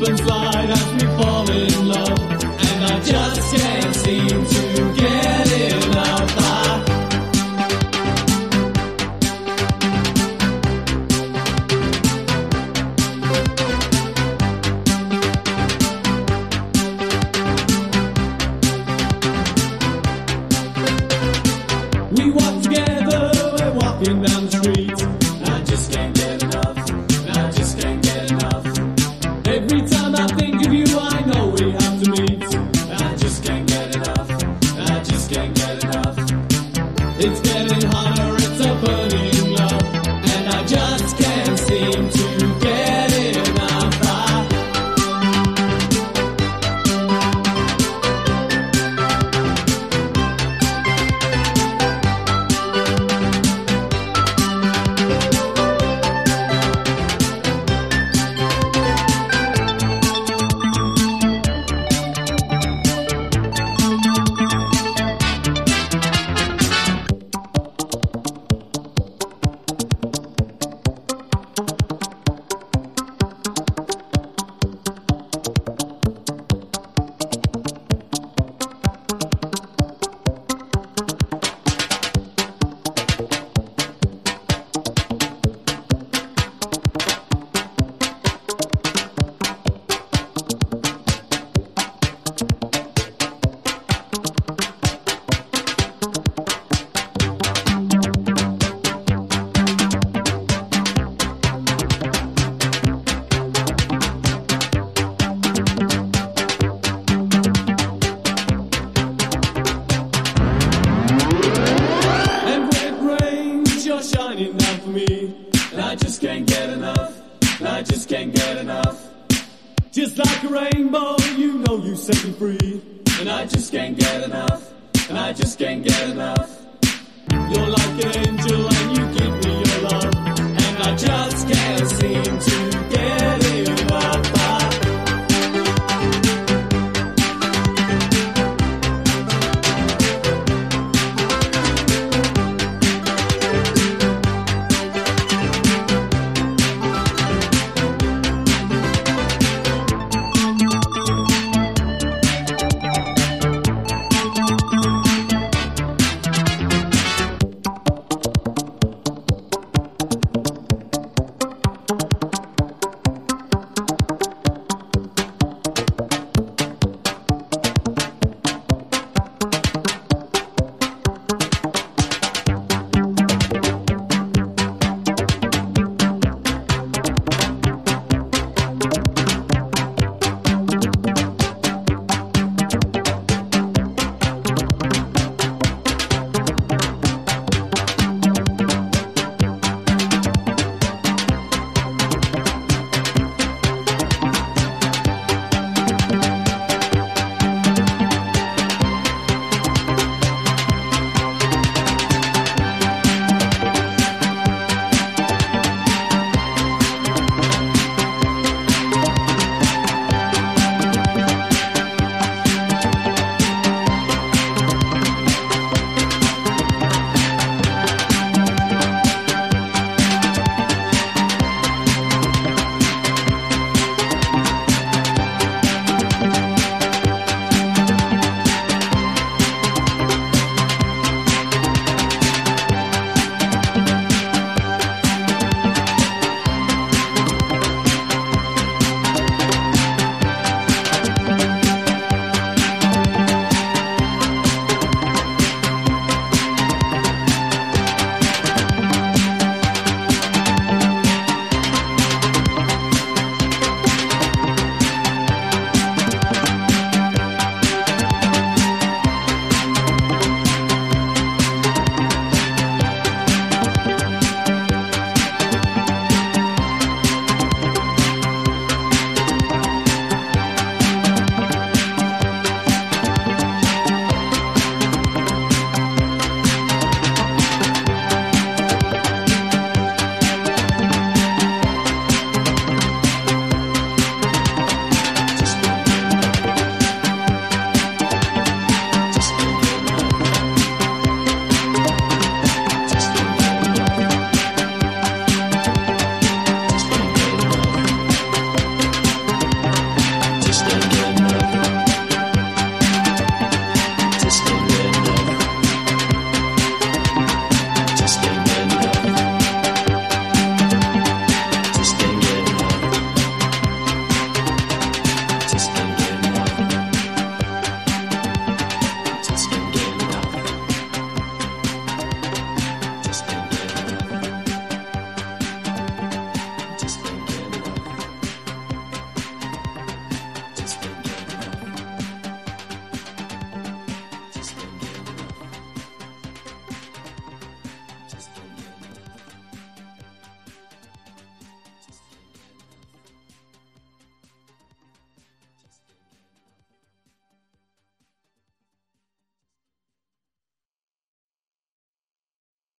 we fall in love, and I just can't seem to get enough. We walk together, we're walking down the street. I just can't get It's getting hotter, can't get enough. I just can't get enough. Just like a rainbow, you know you set me free. And I just can't get enough. And I just can't get enough. You're like an